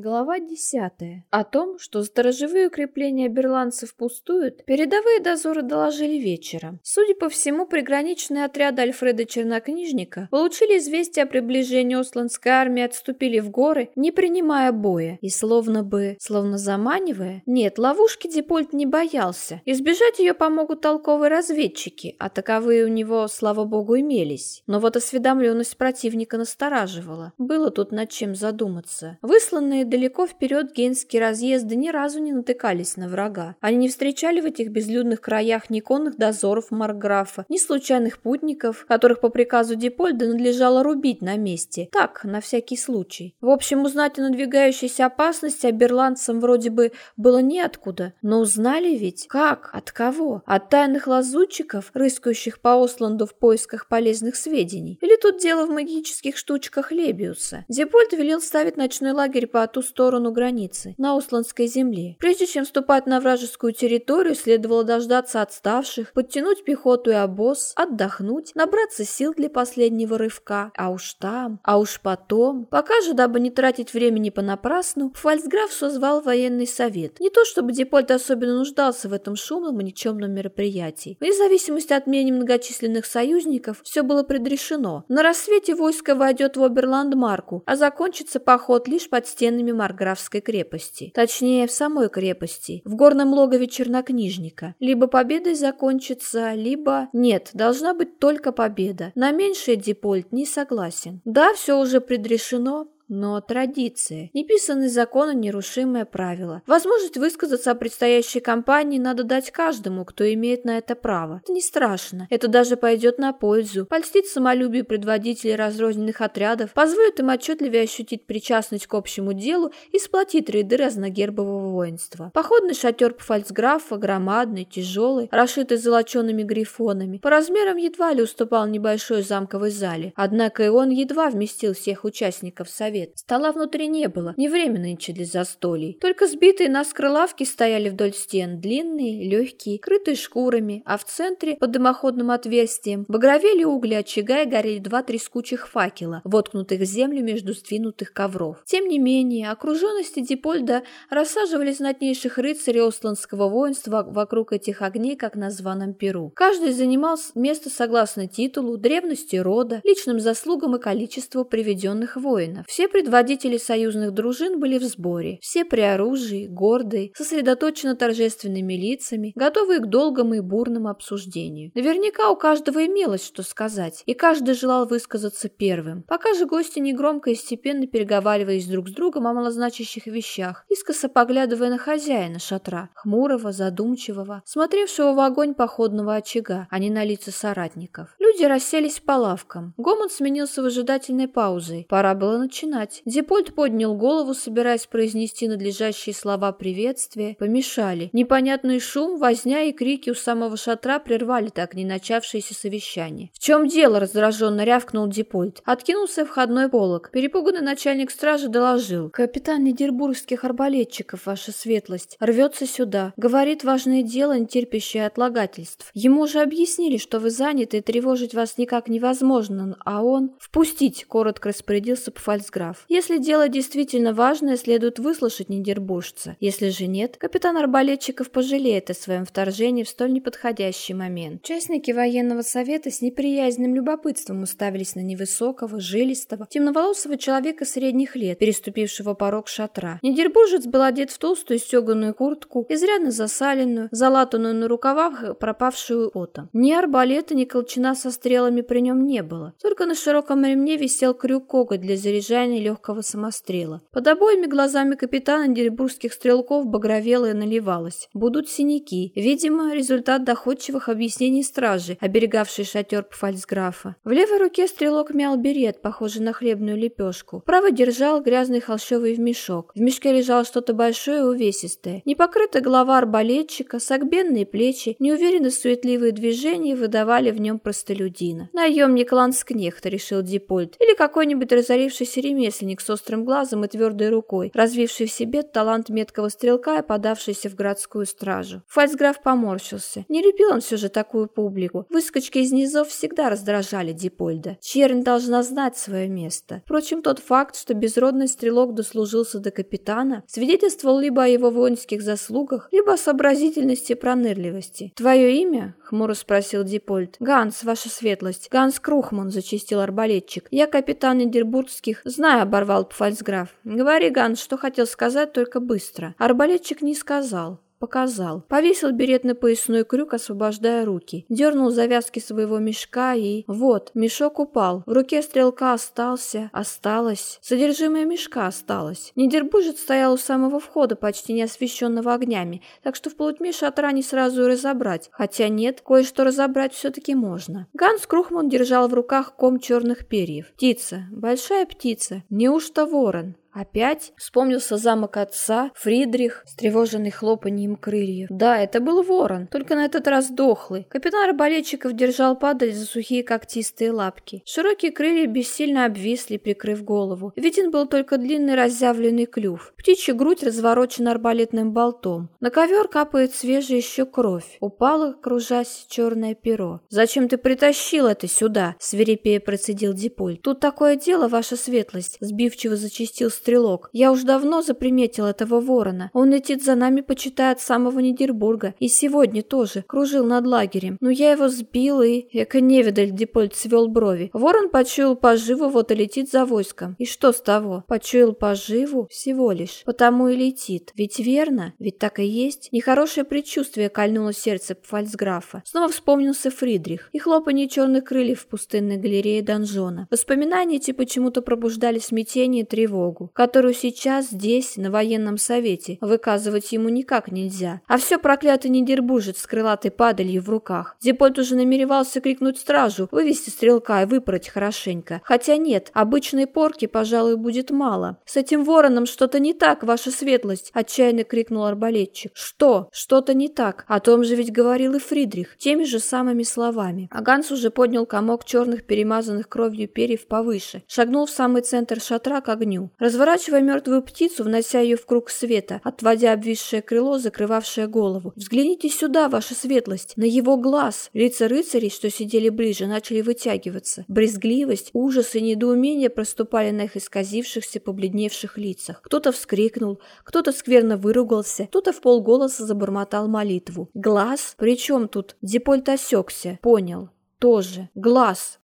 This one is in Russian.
Глава 10. О том, что сторожевые укрепления берландцев пустуют, передовые дозоры доложили вечером. Судя по всему, приграничные отряды Альфреда Чернокнижника получили известие о приближении Осландской армии, отступили в горы, не принимая боя, и словно бы, словно заманивая, нет, ловушки Дипольт не боялся. Избежать ее помогут толковые разведчики, а таковые у него, слава богу, имелись. Но вот осведомленность противника настораживала. Было тут над чем задуматься. Высланные далеко вперед гейнские разъезды ни разу не натыкались на врага. Они не встречали в этих безлюдных краях ни конных дозоров Марграфа, ни случайных путников, которых по приказу Дипольда надлежало рубить на месте. Так, на всякий случай. В общем, узнать о надвигающейся опасности оберландцам вроде бы было неоткуда. Но узнали ведь? Как? От кого? От тайных лазутчиков, рыскающих по Осланду в поисках полезных сведений? Или тут дело в магических штучках Лебиуса? Дипольд велел ставить ночной лагерь по ту сторону границы, на Усландской земле. Прежде чем вступать на вражескую территорию, следовало дождаться отставших, подтянуть пехоту и обоз, отдохнуть, набраться сил для последнего рывка. А уж там, а уж потом, пока же, дабы не тратить времени понапрасну, Фальцграф созвал военный совет. Не то чтобы Депольт особенно нуждался в этом шумном и никчемном мероприятии. Вне зависимости от мнений многочисленных союзников, все было предрешено. На рассвете войско войдет в Оберланд-Марку, а закончится поход лишь под стенами Марграфской крепости. Точнее, в самой крепости, в горном логове чернокнижника. Либо победой закончится, либо... Нет, должна быть только победа. На меньшее Дипольт не согласен. Да, все уже предрешено, но традиция. Неписанный закон и нерушимое правило. Возможность высказаться о предстоящей кампании надо дать каждому, кто имеет на это право. Это не страшно. Это даже пойдет на пользу. Польстит самолюбие предводителей разрозненных отрядов, позволит им отчетливее ощутить причастность к общему делу и сплотит ряды разногербового воинства. Походный шатер Пфальцграфа, громадный, тяжелый, расшитый золочеными грифонами, по размерам едва ли уступал небольшой замковой зале. Однако и он едва вместил всех участников совета свет. Стола внутри не было, не время нынче для застолий. Только сбитые наскоро лавки стояли вдоль стен, длинные, легкие, крытые шкурами, а в центре, под дымоходным отверстием, багровели угли очага и горели два трескучих факела, воткнутых в землю между сдвинутых ковров. Тем не менее, окруженности Дипольда рассаживали знатнейших рыцарей Осландского воинства вокруг этих огней, как на званом перу. Каждый занимал место согласно титулу, древности рода, личным заслугам и количеству приведенных воинов. Все предводители союзных дружин были в сборе, все при оружии, гордые, сосредоточенно торжественными лицами, готовые к долгому и бурному обсуждению. Наверняка у каждого имелось что сказать, и каждый желал высказаться первым. Пока же гости негромко и степенно переговаривались друг с другом о малозначащих вещах, искоса поглядывая на хозяина шатра, хмурого, задумчивого, смотревшего в огонь походного очага, а не на лица соратников. Люди расселись по лавкам. Гомон сменился выжидательной паузой. Пора было начинать начинать. Дипольт поднял голову, собираясь произнести надлежащие слова приветствия. Помешали. Непонятный шум, возня и крики у самого шатра прервали так не начавшееся совещание. «В чем дело?» – раздраженно рявкнул Дипольт. Откинулся входной полог. Перепуганный начальник стражи доложил. «Капитан Нидербургских арбалетчиков, ваша светлость, рвется сюда. Говорит важное дело, не терпящее отлагательств. Ему уже объяснили, что вы заняты и тревожить вас никак невозможно, а он...» «Впустить!» – коротко распорядился Пфальцграф прав. Если дело действительно важное, следует выслушать недербушца. Если же нет, капитан арбалетчиков пожалеет о своем вторжении в столь неподходящий момент. Участники военного совета с неприязненным любопытством уставились на невысокого, жилистого, темноволосого человека средних лет, переступившего порог шатра. Недербужец был одет в толстую стеганую куртку, изрядно засаленную, залатанную на рукавах, пропавшую потом. Ни арбалета, ни колчана со стрелами при нем не было. Только на широком ремне висел крюк коготь для заряжания ожидания легкого самострела. Под обоими глазами капитана деребургских стрелков багровело и наливалось. Будут синяки. Видимо, результат доходчивых объяснений стражи, оберегавшей шатер фальцграфа. В левой руке стрелок мял берет, похожий на хлебную лепешку. Право держал грязный холщовый мешок. В мешке лежало что-то большое и увесистое. Непокрытая голова арбалетчика, согбенные плечи, неуверенно суетливые движения выдавали в нем простолюдина. Наемник Ланскнехт, решил Дипольт, или какой-нибудь разорившийся ремесленник ремесленник с острым глазом и твердой рукой, развивший в себе талант меткого стрелка и подавшийся в городскую стражу. Фальцграф поморщился. Не любил он все же такую публику. Выскочки из низов всегда раздражали Дипольда. Чернь должна знать свое место. Впрочем, тот факт, что безродный стрелок дослужился до капитана, свидетельствовал либо о его воинских заслугах, либо о сообразительности и пронырливости. «Твое имя?» — хмуро спросил Дипольд. «Ганс, ваша светлость. Ганс Крухман», — зачистил арбалетчик. «Я капитан Нидербургских. Знаю», — оборвал Пфальцграф. «Говори, Ганс, что хотел сказать, только быстро». Арбалетчик не сказал. Показал. Повесил берет на поясной крюк, освобождая руки. Дернул завязки своего мешка и... Вот, мешок упал. В руке стрелка остался... Осталось. Содержимое мешка осталось. Недербужец стоял у самого входа, почти не освещенного огнями, так что в полутьме шатра не сразу разобрать. Хотя нет, кое-что разобрать все-таки можно. Ганс Крухман держал в руках ком черных перьев. Птица. Большая птица. Неужто ворон? Опять вспомнился замок отца, Фридрих, встревоженный хлопаньем крыльев. Да, это был ворон, только на этот раз дохлый. Капитан арбалетчиков держал падаль за сухие когтистые лапки. Широкие крылья бессильно обвисли, прикрыв голову. Виден был только длинный разъявленный клюв. Птичья грудь разворочена арбалетным болтом. На ковер капает свежая еще кровь. Упало, кружась, черное перо. «Зачем ты притащил это сюда?» — свирепея процедил Диполь. «Тут такое дело, ваша светлость!» — сбивчиво зачистил стрелок. Я уж давно заприметил этого ворона. Он летит за нами, почитает самого Нидербурга. И сегодня тоже. Кружил над лагерем. Но я его сбил и... Эко невидаль, Дипольт свел брови. Ворон почуял поживу, вот и летит за войском. И что с того? Почуял поживу? Всего лишь. Потому и летит. Ведь верно? Ведь так и есть. Нехорошее предчувствие кольнуло сердце фальцграфа. Снова вспомнился Фридрих и хлопанье черных крыльев в пустынной галерее донжона. Воспоминания эти почему-то пробуждали смятение и тревогу которую сейчас здесь, на военном совете, выказывать ему никак нельзя. А все проклятый недербужец с крылатой падалью в руках. Зипольд уже намеревался крикнуть стражу, вывести стрелка и выпороть хорошенько. Хотя нет, обычной порки, пожалуй, будет мало. С этим вороном что-то не так, ваша светлость, отчаянно крикнул арбалетчик. Что? Что-то не так. О том же ведь говорил и Фридрих, теми же самыми словами. А Ганс уже поднял комок черных перемазанных кровью перьев повыше, шагнул в самый центр шатра к огню. Разворачивая мертвую птицу, внося ее в круг света, отводя обвисшее крыло, закрывавшее голову. «Взгляните сюда, ваша светлость, на его глаз!» Лица рыцарей, что сидели ближе, начали вытягиваться. Брезгливость, ужас и недоумение проступали на их исказившихся, побледневших лицах. Кто-то вскрикнул, кто-то скверно выругался, кто-то в полголоса забормотал молитву. «Глаз? Причем тут?» Дипольт осекся. Понял. Тоже. Глаз.